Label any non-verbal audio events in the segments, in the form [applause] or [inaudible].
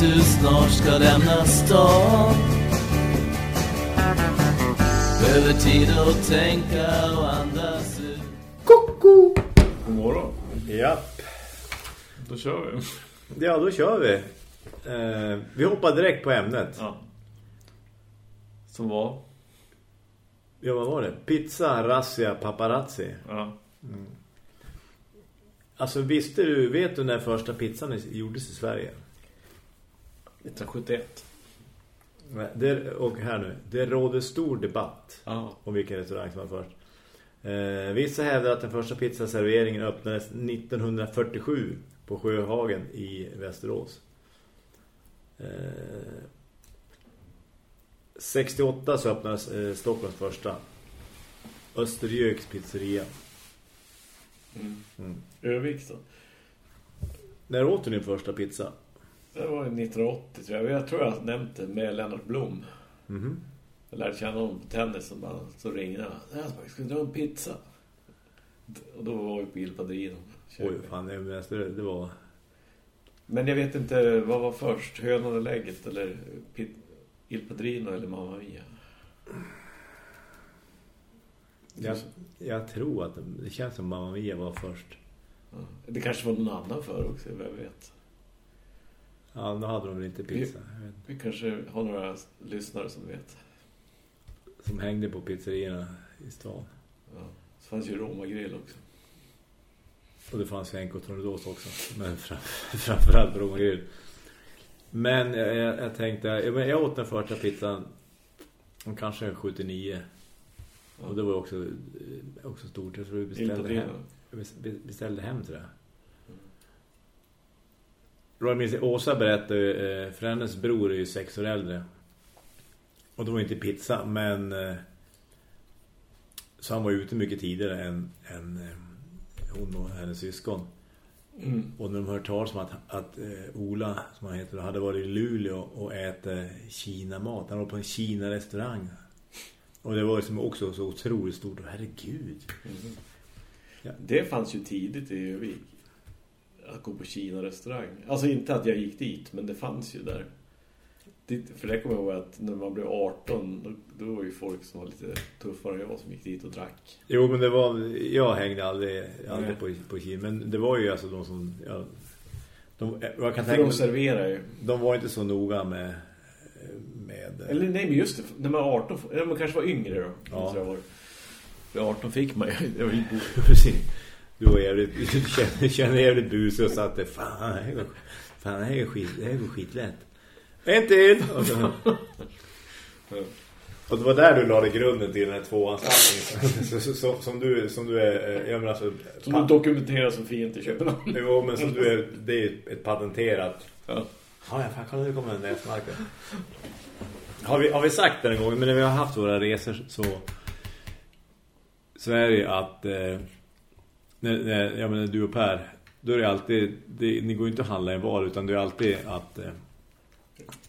att du snart ska lämna stan Behöver tid att tänka och andas ut Koko! God morgon. Japp. Då kör vi. Ja, då kör vi. Eh, vi hoppar direkt på ämnet. Ja. Som var? Ja, vad var det? Pizza, razzia, paparazzi. Ja. Alltså, visste du, vet du när första pizzan gjordes i Sverige? 1971. Nej, Det, och här nu, det råder stor debatt Ja. om vilken restaurang som var först. Eh, vissa hävdar att den första pizzaserveringen öppnades 1947 på Sjöhagen i Västerås. Eh, 68 så öppnades eh, Stockholms första Österjöks pizzeria. Mm. Övik då? När åt du din första pizza? Det var 1980 tror jag. Jag tror jag har nämnt det med Lennart Blom. Mhm. Jag lärde känna honom på tennis som bara så ringde han. Jag ska dra en pizza. Och då var vi på Il Padrino. Oj, fan, det, det, var... Men jag vet inte, vad var först? Hönan eller lägget? Eller pit, Il Padrino eller Mamma Mia? Jag, jag tror att det, känns som Mamma Mia var först. Det kanske var någon annan för också, vem vet. Ja, då hade de väl inte pizza. Vet, Vi kanske har några lyssnare som vet. som hängde på pizzerierna i stan. Ja. Så fanns ju Roma Grill också. Och det fanns Henko Tornedos också. Men fram, [laughs] framförallt Bromagrill. Men jag, jag, jag tänkte... Jag, åt den första pizzan om kanske 79. Och det var också, också stort. Jag tror vi beställde hem, be- beställde hem tror jag. Jag minns, Åsa berättade, eh, för hennes bror är ju sex år äldre. Och det var inte pizza, men... Eh, så han var ute mycket tidigare än, än eh, hon och hennes syskon. Mm. Och när de hört talas om att, att Ola, som han heter, hade varit i Luleå och ätit Kina-mat. Han var på en Kina-restaurang. Och det var liksom också så otroligt stort. Herregud. Ja. Det fanns ju tidigt i Övik. Att gå på Kina-restaurang. Alltså inte att jag gick dit, men det fanns ju där. Det, för det kommer jag ihåg att när man blev 18, då, då var ju folk som var lite tuffare än jag som gick dit och drack. Jo, men det var... Jag hängde aldrig, aldrig Nej. på, på Kina. Men det var ju alltså de som... Ja, de, jag kan För tänka de serverar ju. de var inte så noga med... med Eller nej, men just det. När man var 18, eller man kanske var yngre då. Ja. var. För 18 fick man ju [laughs] Precis. Du var jävligt, [laughs] du känner, känner jävligt busig och satt där. Fan, fan, det här är skit, det här går skitlätt. En till! Och, så, och det var där du lade grunden till den här tvåanskaffningen. Så, så, så, som, du, som du är... eh, Jag menar alltså, Som du dokumenterar så fint i Köpenhamn. [laughs] Jo, men som du är... Det är ett patenterat... Ja. Ja, fan, kolla nu kommer en näsmarknad. Har vi, har vi sagt det en gång, men när vi har haft våra resor så... Så är det ju att... Eh, när, när, jag menar, du och Per... Då är det alltid... Det, ni går ju inte att handla en var, utan det är alltid att... Eh,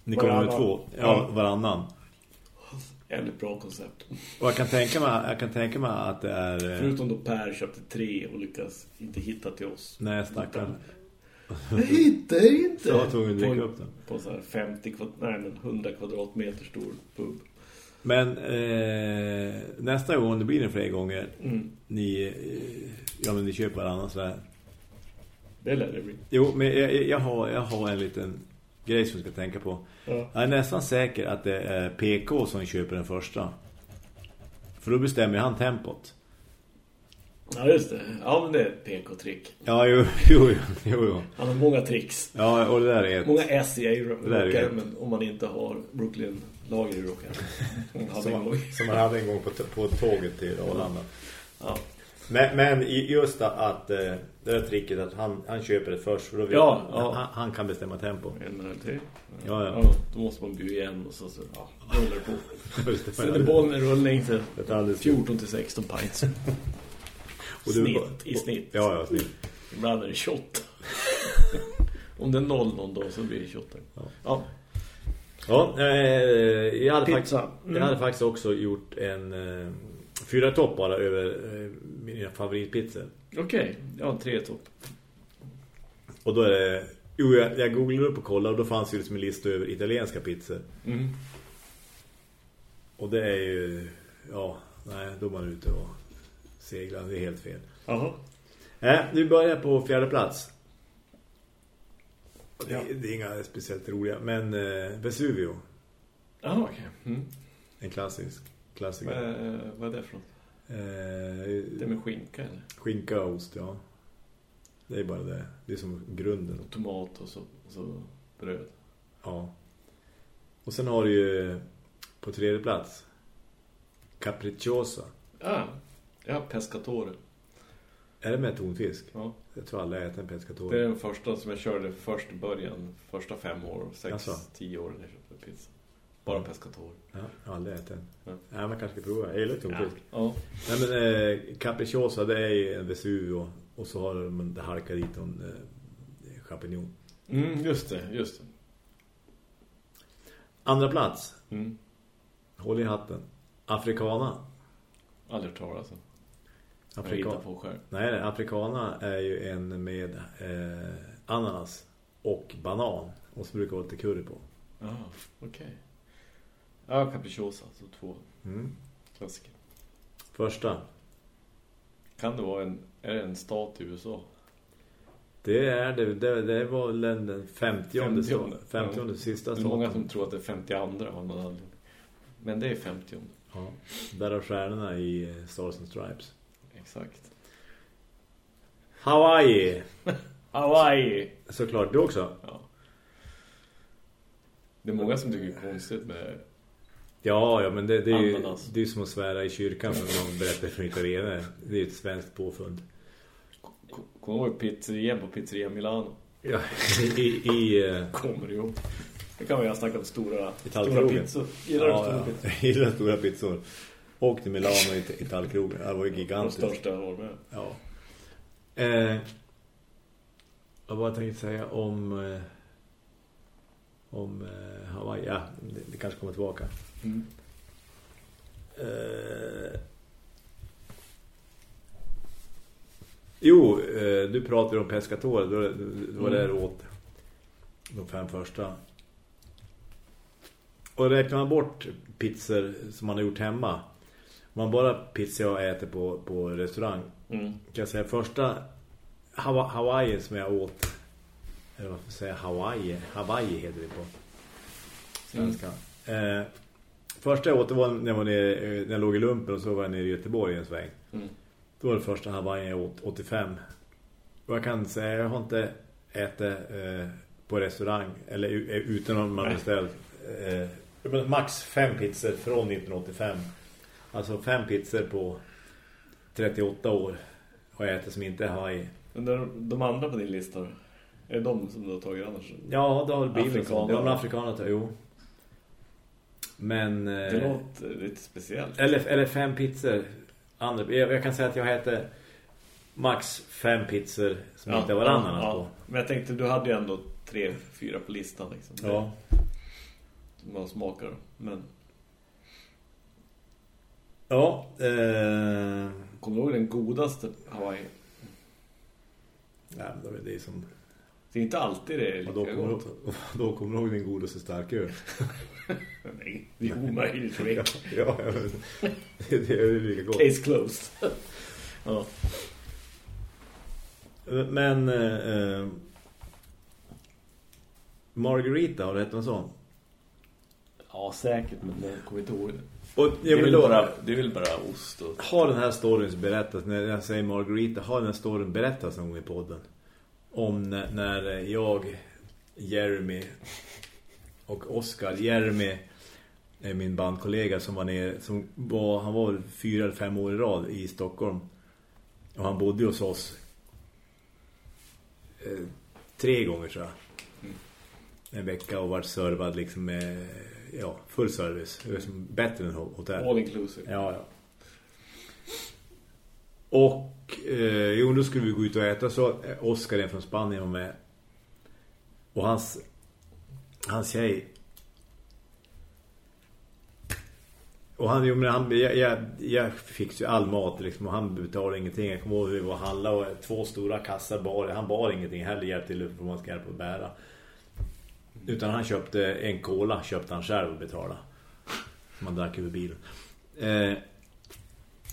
ni kommer med två. Ja, varannan. Jävligt bra koncept. Och jag kan tänka mig, jag kan tänka mig att det är... Eh, Förutom då Per köpte tre och lyckas inte hitta till oss. nej, stackarn. Jag hittar inte. [laughs] Så jag var tvungen att dricka upp den. På så här 50 kvadrat, nej men 100 kvadratmeter stor pub. Men eh, nästa gång, det blir det fler gånger, Mm. ni, eh, ja, men ni köper varannan sådär. Det lär det bli. Jo, men jag, jag, jag, har, jag har en liten grej som jag ska tänka på. Ja. Jag är nästan säker att det är PK som köper den första. För då bestämmer han tempot. Ja, just det. Ja, men det är ett PK-trick. Ja, jo, jo, jo, jo. Han har många tricks. Ja, och det där är ett... Många S i rockärmen om man inte har Brooklyn-lager i rockärmen. [laughs] Som, som man hade en gång på, på tåget till Arlanda. Ja. Men, men just att eh, det där tricket att han, han köper det först för då vet Ja, han, ja. han, han kan bestämma tempo. En eller tre. Ja, ja. Då måste man bli igen och så, så ja, rullar på. [laughs] Är bollen rullning till Det är alldeles 14 till 16 pints. [laughs] Och snitt, i snitt. Ja, ja, snitt. Ibland är det 28. [laughs] Om det är noll någon dag så blir det 28. Ja. Ja. Ja, eh, jag, hade faktiskt, Mm. jag hade faktiskt också gjort en eh, fyra bara över eh, mina favoritpizzor. Okej, ja tre topp. Och då är det Jo, jag, jag googlade upp och kollade och då fanns ju liksom en lista över italienska pizzor. Mm. Och det är ju... Ja, nej, då är man ute och seglar. Det är helt fel. Jaha. Nej, vi börjar på fjärde plats. Det, Ja. det är inga speciellt roliga, men eh, Vesuvio. Jaha, okej. Mm. En klassisk klassiker. Vad, vad är det för något? Eh, Det är med skinka eller? Skinka och ost, ja. Det är bara det. Det är som grunden. Tomat och så, och så bröd. Ja. Och sen har du ju på tredje plats Capricciosa. Ah, ja, pescatore. Är det med tonfisk? Ja. Jag tror alla äter en Det är pescatore. den första som jag körde först i början. Första fem år, sex, Jaså? tio år när jag köpte pizza. Bara pescatore. Ja, jag har aldrig ätit den. Ja. Ja, man kanske ska prova. Jag gillar tonfisk. Ja. Nej men eh, Capricciosa det är ju en Vesuvio och så har de det halkat dit en eh, champignon. Mm, just det, just det. Andra plats. Mm. Håll i hatten. Africana. Aldrig hört talas om. Hittar på själv. Nej, Africana är ju en med eh, ananas och banan. Och så brukar det vara lite curry på. Ja, okej. Ja, capricciosa, så två Mm. klassiker. Första. Kan det vara en, är det en stat i USA? Det är det, det, det var väl den den 50 50. 50 50 sista Det är många staten. som tror att det är 52 av någon anledning. Men det är 50. Ja, där har stjärnorna i eh, Stars and Stripes. Exakt. Hawaii. [laughs] Hawaii! Såklart, du också. Ja. Det är många som tycker det är konstigt med... Ja, ja men det, det är ju Ananas. det är som att svära i kyrkan när man berättar för italienare. Det är ett svenskt påfund. Kommer du ihåg pizzerian på Pizzeria Milano? Ja, i, i, eh, Kommer du ihåg? Det kan vi ha snackat om stora, stora tallkrogen. pizzor. Gillar du stora pizzor? [laughs] Jag gillar stora pizzor. Och till Milano i, i tallkrogen. Det var ju De gigantiskt. största jag har med. Ja. Eh, jag tänkte säga om eh, om eh, Hawaii? Ja, det, det kanske kommer tillbaka. Mm. Eh, jo, eh, du pratade om pescatore. Då var det Mm. åt de fem första. Och räknar man bort pizzor som man har gjort hemma. Man bara pizza jag äter på, på restaurang. Mm. Kan jag säga första Hawa- Hawaii som jag åt. Eller vad ska säga? Hawaii. Hawaii heter det på svenska. Eh, första jag åt det var när jag, var nere, eh, när jag låg i lumpen och så var jag nere i Göteborg en sväng. Mm. Då var det första Hawaii jag åt 85. Och jag kan säga, jag har inte ätit eh, på restaurang eller eh, utan någon man beställt. Eh, max fem pizzor från 1985. Alltså fem pizzor på 38 år har jag ätit som inte är Hawaii. Men de, de andra på din lista, är det de som du har tagit annars? Ja, det har väl blivit så. Ja, men afrikaner, jo. Men... Det Eh, låter lite speciellt. eller, eller fem pizzor. Andra, jag, jag kan säga att jag äter max fem pizzor som inte var ananas på. Men jag tänkte, du hade ju ändå tre, fyra på listan liksom. Ja. Man smakar. Men Ja. Eh, kommer du ihåg den godaste Hawaii? ja, men då är det som... Det är inte alltid det är lika då kommer, gott. du, då kommer du ihåg [laughs] din godaste starköl. [laughs] Nej, det är omöjligt ja, jag. ja, ja, det, det är lika gott. Case closed. ja. Men... Eh, eh, Margarita, har du ätit någon sån? Ja, säkert, men jag kommer inte ihåg det. Och, Det är, väl bara, det är väl bara ost och... har den här storyn berättats, när jag säger Margarita, har den här storyn berättats någon gång i podden? Om när, jag, Jeremy och Oscar, Jeremy är min bandkollega som var nere, som var, han var fyra eller fem år i rad i Stockholm. Och han bodde hos oss eh, tre gånger jag. Mm. En vecka och varit servad liksom med ja, full service. Bättre än hotell. All inclusive. Ja, ja. Och eh, jo, då skulle vi gå ut och äta så eh, Oscar är från Spanien var med. Och hans hans tjej och han, jo, men han jag, jag, jag fick ju all mat liksom, och han betalade ingenting. Jag kommer ihåg hur vi var och handlade och två stora kassar bar. Han bar ingenting heller hjälp till för man ska hjälpa att bära. Utan han köpte en cola, köpte han själv och betalade. Man drack över bilen. Eh,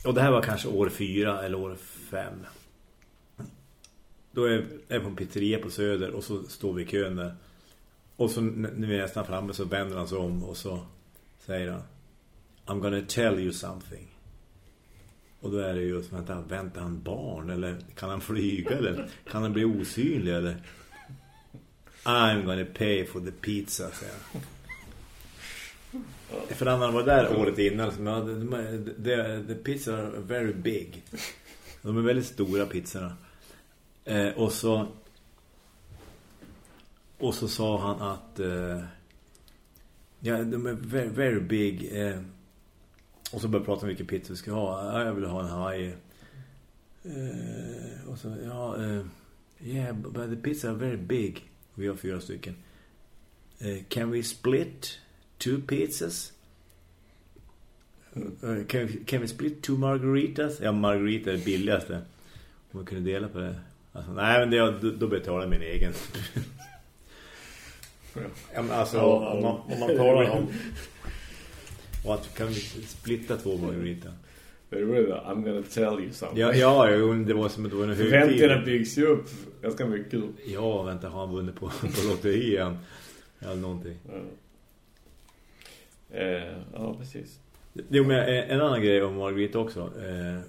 och det här var kanske år fyra eller år fem. Då är jag på en pizzeria på Söder och så står vi i kön där. Och så när vi är nästan framme så vänder han sig om och så säger han I'm gonna tell you something. Och då är det ju som vänta, väntar han barn eller kan han flyga eller kan han bli osynlig eller I'm gonna pay for the pizza säger han. För han var där året innan så de, the, the pizza are very big. De är väldigt stora pizzorna. Eh, och så och så sa han att eh, ja, de är very, very big eh, och så började prata om vilken pizza vi ska ha. Ja, jag vill ha en Hawaii. Eh, och så, ja, eh, yeah, but the pizza are very big. Vi har fyra stycken. Uh, can we split two pizzas? Uh, can, we, can we split two margaritas? Ja, margarita är det billigaste. Om man kunde dela på det. Alltså, nej, men det, då, då betalar jag min egen. [laughs] ja, men alltså, om, man, om man talar om... Och att kan vi splitta två margarita. I'm gonna tell you something. Ja, ja det var som att det var en högtid. Förväntningarna byggs ju upp ganska mycket. Ja, vänta, har han vunnit på, på lotteri igen? Eller någonting. Ja, eh, ja precis. Jo, men en annan grej om Margarita också. Eh,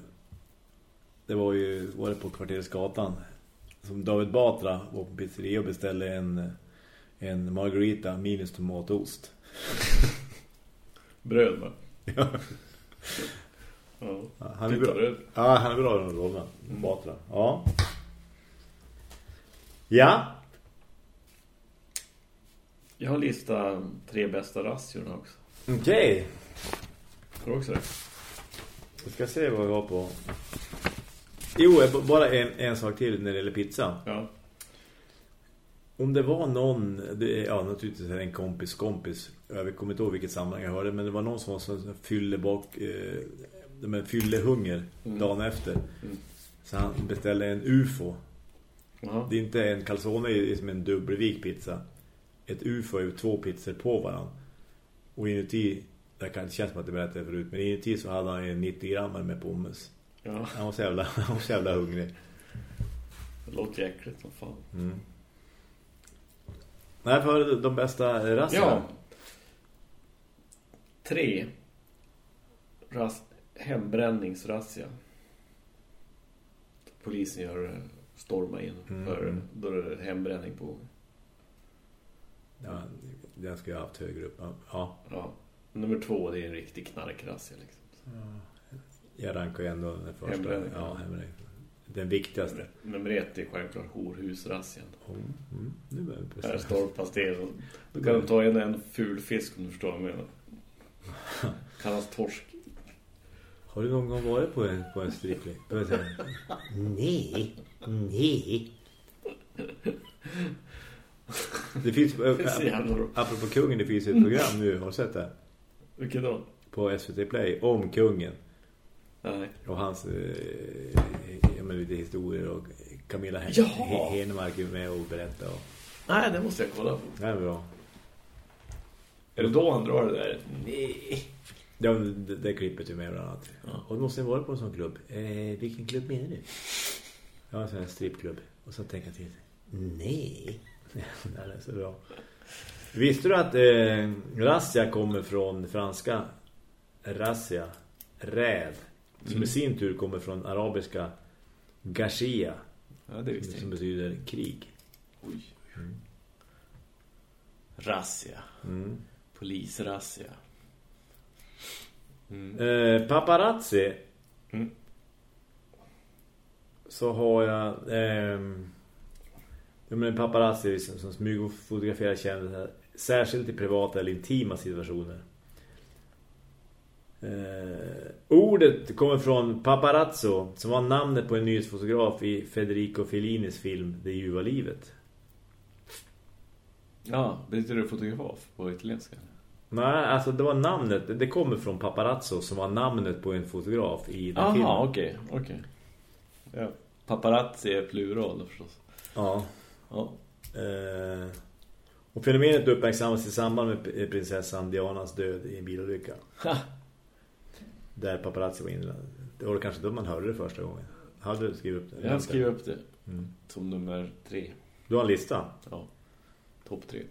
det var ju var det på kvartersgatan som David Batra var på pizzeria och beställde en, en Margarita minus tomatost. Bröd va? [laughs] Ja. Ja. Han är bra. Ja, han är bra i den rollen. Mm. Batra. Ja. Ja. Jag har listat tre bästa rassiorna också. Okej. Okay. Du också det? Vi ska se vad vi har på. Jo, bara en, en sak till när det gäller pizza. Ja. Om det var någon, det ja naturligtvis en kompis kompis, jag kommer inte ihåg vilket sammanhang jag hörde, men det var någon som var som fyllde bak, eh, men fyllde hunger mm. dagen efter. Mm. Så han beställde en UFO. Aha. Det är inte en calzone, det är som en dubbelvik pizza. Ett UFO är två pizzor på varandra. Och inuti, det kan inte kännas som att det berättade förut, men inuti så hade han en 90 gram med pommes. Ja. Han var så jävla, [laughs] han var så jävla hungrig. Det låter äckligt som fan. Mm. Nej, för de bästa rasserna. Ja. Tre. Ras hembränningsrazzia. Polisen gör storma in mm. för då är det hembränning på. Ja, den ska jag ha haft högre upp. Ja. ja. Nummer två, det är en riktig knarkrazzia liksom. Ja. Jag rankar ju ändå den första. Hembränning. Ja, hembränning den viktigaste. Nummer ett är självklart horhusrassian. Oh, mm, nu Här står pastel. Då kan de ta in en ful fisk om du förstår vad jag menar. [laughs] Kallas torsk. Har du någon gång varit på en, på en strippling? Nej, nej. Det finns, apropå kungen, det finns ett program nu, har du sett det? Vilket då? På SVT Play, om kungen. Nej. Och hans eh, ja, men lite historier och Camilla Henemark är med och berättar. Och... Nej, det måste jag kolla på. Det är bra. Är det då han drar det där? Nej. Ja, det, det klippet är med bland annat. Ja. Och du måste vara på en sån klubb. Eh, vilken klubb menar du? Ja, en sån här strippklubb. Och så tänker jag till. Nej. [laughs] det är så bra. Visste du att eh, razzia kommer från franska razzia, räv? Som mm. i sin tur kommer från arabiska Gashia. Ja, det visste Som betyder krig. Oj. Mm. Razzia. Mm. Polisrazzia. Mm. Eh, paparazzi. Mm. Så har jag... Eh, men paparazzi som, som smyg och fotograferar kändisar. Särskilt i privata eller intima situationer. Eh, ordet kommer från paparazzo som var namnet på en nyhetsfotograf i Federico Fellinis film Det ljuva livet. Ja, betyder det fotograf på italienska? Nej, alltså det var namnet. Det kommer från Paparazzo som var namnet på en fotograf i den filmen. Jaha, okej. okej. Ja. Paparazzi är plural förstås. Ja. Ja. Eh, och fenomenet uppmärksammas i samband med prinsessan Dianas död i en bilolycka. Ha. Där paparazzi var inne. Det var kanske då man hörde det första gången. Hade du skrivit upp det? Jag skriver upp det Mm. som nummer tre. Du har en lista. Ja. Topp tre.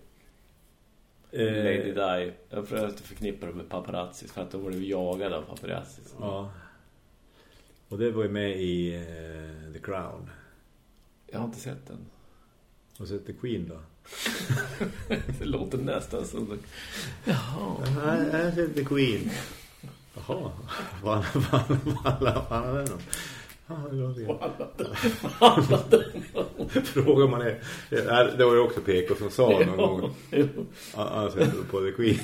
Eh, Lady Di. Jag försökte förknippa det med paparazzi för att de blev jagade av paparazzi. Ja. Och det var ju med i eh, The Crown. Jag har inte sett den. Och så The Queen då. Det låter nästan som... det. Jaha. Jag har sett The Queen. Jaha. Vad är det? Det låter gött. Frågar man är. Det var ju också PK som sa någon gång. Han har sett på The Queen.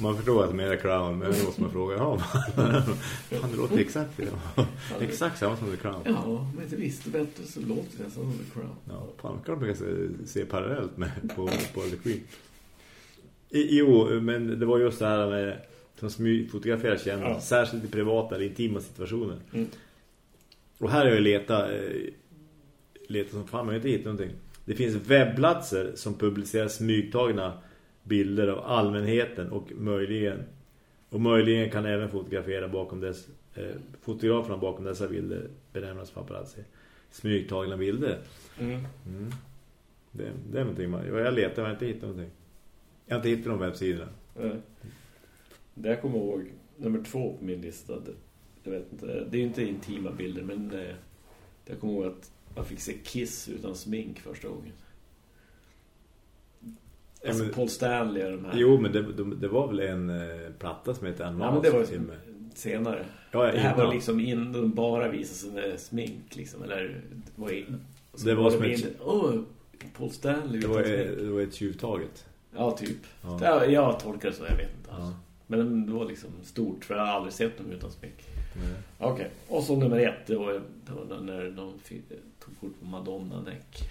Man förstår att de är Crown, men då måste man fråga, ja, det låter exakt. Exakt samma som The Crown. Ja, jag inte visste bättre så låter det som The Crown. Ja, fan, kan man se, parallellt med på, på The Queen. Jo, men det var just det här med som smygfotograferar kändis, Ja. särskilt i privata eller intima situationer. Mm. Och här har jag letat, eh, letat som fan, men jag har inte hittat någonting. Det finns webbplatser som publicerar smygtagna bilder av allmänheten och möjligen och möjligen kan även fotografera bakom dess eh, fotograferna bakom dessa bilder benämnas paparazzi. Smygtagna bilder. Mm. Mm. Det, det är någonting man, jag letar men jag har inte hittat någonting. Jag har inte hittat någon webbsida. Eh, Det jag kommer ihåg, nummer två på min lista, det, jag vet inte, det är ju inte intima bilder, men det, det jag kommer ihåg att man fick se Kiss utan smink första gången. Ja, Alltså men- Paul Stanley och de här. Jo, men det, det, var väl en eh, platta som heter ja, Anmas men det var med. senare. Ja, ja, det här var innan. liksom innan de bara visade sig med smink, liksom, eller det var in, så Det var som ett- in- Åh, Paul Stanley Det var, smink. eh, det var ett tjuvtaget. Ja, typ. Ja. Ja. Jag tolkar det så, jag vet inte. alls. Ja. Men det var liksom stort, för jag har aldrig sett dem utan smink. Okej, och så nummer ett, det var, när de tog kort på Madonna-näck.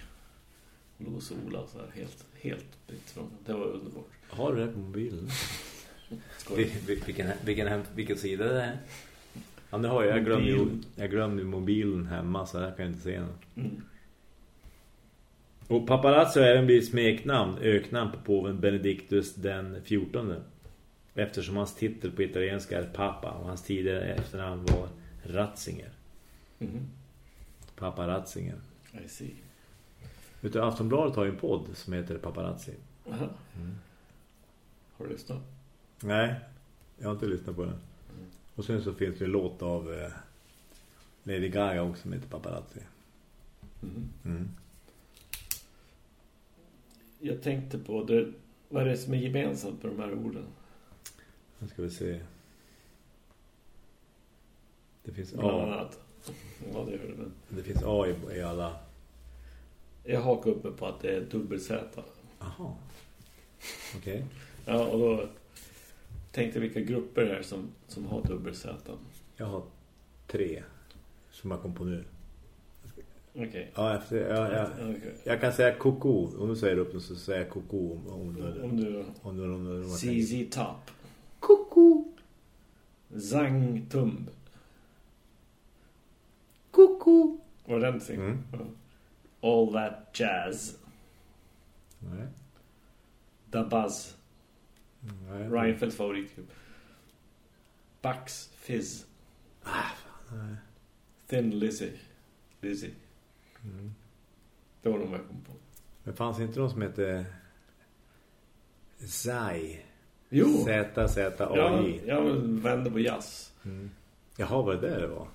Låg och sola så här, helt, helt bytt från. Det var underbart. Har du det på mobilen? [laughs] Skoj. Vilken, vilken, vilken sida det är? Ja, det har jag. Jag glömde, jag glömde mobilen hemma så där kan jag inte se den. Mm. Och paparazzo även blivit smeknamn, öknamn på påven Benedictus den 14. Eftersom hans titel på italienska är Papa och hans tidigare efternamn var Ratzinger. Mhm. Papa Ratzinger. I see. Du, Aftonbladet har ju en podd som heter Paparazzi. Aha. Har du lyssnat? Nej, jag har inte lyssnat på den. Och sen så finns det en låt av eh, Lady Gaga också som heter Paparazzi. Mhm. Mm. Jag tänkte på det, vad är det som är gemensamt med de här orden? Nu ska vi se. Det finns Bland A, annat. Ja, det gör det. Men det finns A i, i alla. jag hakar upp mig på att det är dubbel-Z. Jaha. Okej. Ja, och då tänkte vilka grupper det är som, som har dubbel-Z. Jag har tre som jag kom på nu. Okej. Ja, efter, ja, ja. Okej. Jag kan säga koko. Om du säger upp den så säger jag koko om, om du... Om du... Om du, om du, om du ZZ Top. Zang Tumb. Koko. Var det den? Mm. All That Jazz. Nej. Da Buzz. Nej. Reinfeldts favoritgrupp. Bucks Fizz. Nej. Thin Lizzy. Lizzy. Mm. Det var de jag kom på. Men fanns inte någon som hette Zai? Jo! Z, Z, A, Ja, I. jag vände på jazz. Mm. Jaha, vad det där det var?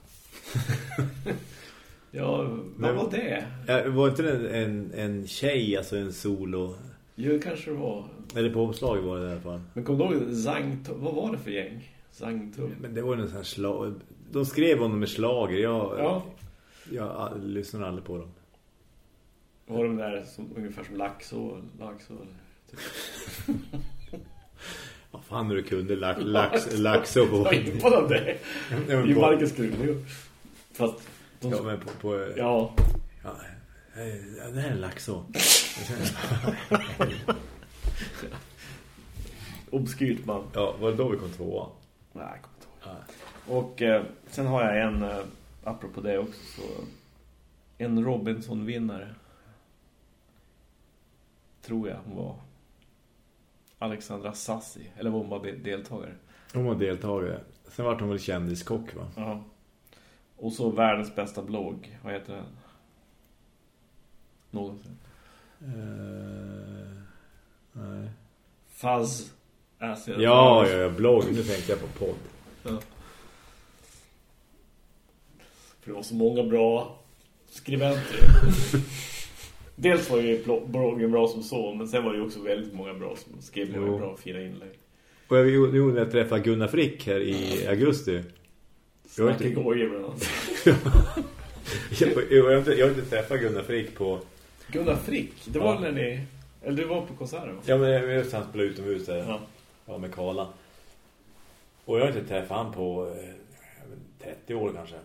Ja, vad Men- var det? Ja, var inte det en, en, en tjej, alltså en solo? Jo, kanske det var. Eller på omslaget var det i alla fall. Men kom du ihåg Zang Tum- Vad var det för gäng? Zang Tum. Men det var en sån här slag... De skrev om dem med slager. Jag, Ja. jag a- lyssnade aldrig på dem. Var de där som, ungefär som Laxå? Laxå typ. [laughs] Fan du kunde? Lax, lax, lax och Jag var inte på det. I Marcus Krone. Fast de, Ja, men på... på ja. ja, eh, det här är en laxå. [laughs] obskyrt band. Ja, var det då vi kom tvåa? Nej, jag kommer inte ihåg. Och eh, sen har jag en, eh, apropå det också, så, en Robinson-vinnare. Tror jag hon var. Alexandra Sassi, eller var hon bara de- deltagare. Hon var deltagare. Sen var hon väl kändiskock va? Ja. Och så världens bästa blogg. Vad heter den? Någonsin. Uh, nej. Fuzz. Acid. Ja, ja, ja, blogg. Nu tänkte jag på podd. Ja. För det var så många bra skribenter. [laughs] Dels var ju blo- bloggen bra som så, men sen var det ju också väldigt många bra som skrev många bra, fina inlägg. Och jag gjorde när jag träffade Gunnar Frick här i augusti. Jag har Snacka inte, gojer bland annat. jag, har inte, jag har inte träffat Gunnar Frick på... Gunnar Frick, det var Ja. när ni... Eller du var på konserten? Ja, men jag just han spelade utomhus där. Ja. Ja, med Karla. Och jag har inte träffat han på eh, jag vet, 30 år kanske.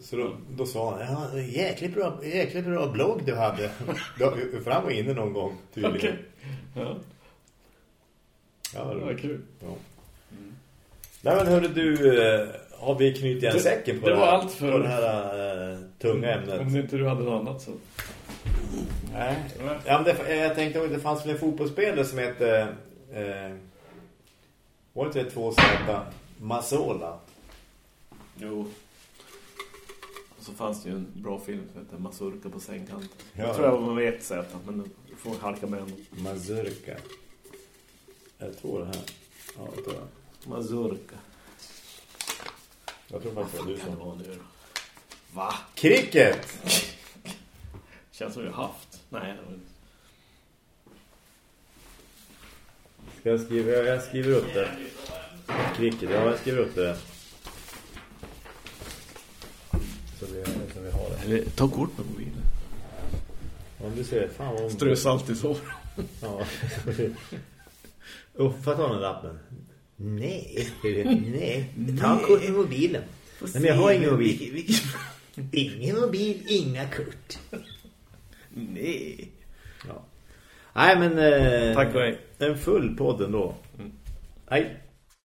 Så, då, då sa han, ja, jäkligt bra, jäkligt bra blogg du hade. För han var inne någon gång tydligen. Okej. Ja, Ja, det det var kul. Ja. Nej men hörde du, eh, har vi knutit Det- säcken på det det, var här, allt för- på det här eh, tunga ämnet? Om inte du hade något annat så... Nej. Ja, men det, jag tänkte om det fanns en fotbollsspelare som hette eh, var det inte 2Z Mazzola? Jo. Så fanns det ju en bra film som heter Mazurka på sängkanten. Ja. Jag tror jag var med ett sätt, men du får halka med en. Mazurka. Jag tror det här. Ja, jag tror det. Mazurka. Jag tror faktiskt det var du det som... vara nu då? Va? Cricket! [laughs] Känns som vi har haft. Nej, det var inte. Ska jag skriva? Jag, jag skriver upp det. Cricket, ja jag skriver upp det. Så vi, så vi har det. Eller ta kort på mobilen. Om du ser, fan vad... Strö salt i sår. Ja. [laughs] Jag ta den lappen? Nej, nej. Ta kort med mobilen. Nej, men jag har ingen mobil. Ingen mobil, inga kort. Nej. Ja. Nej, men... Eh, Tack och hej. En full podd ändå. Mm. Nej.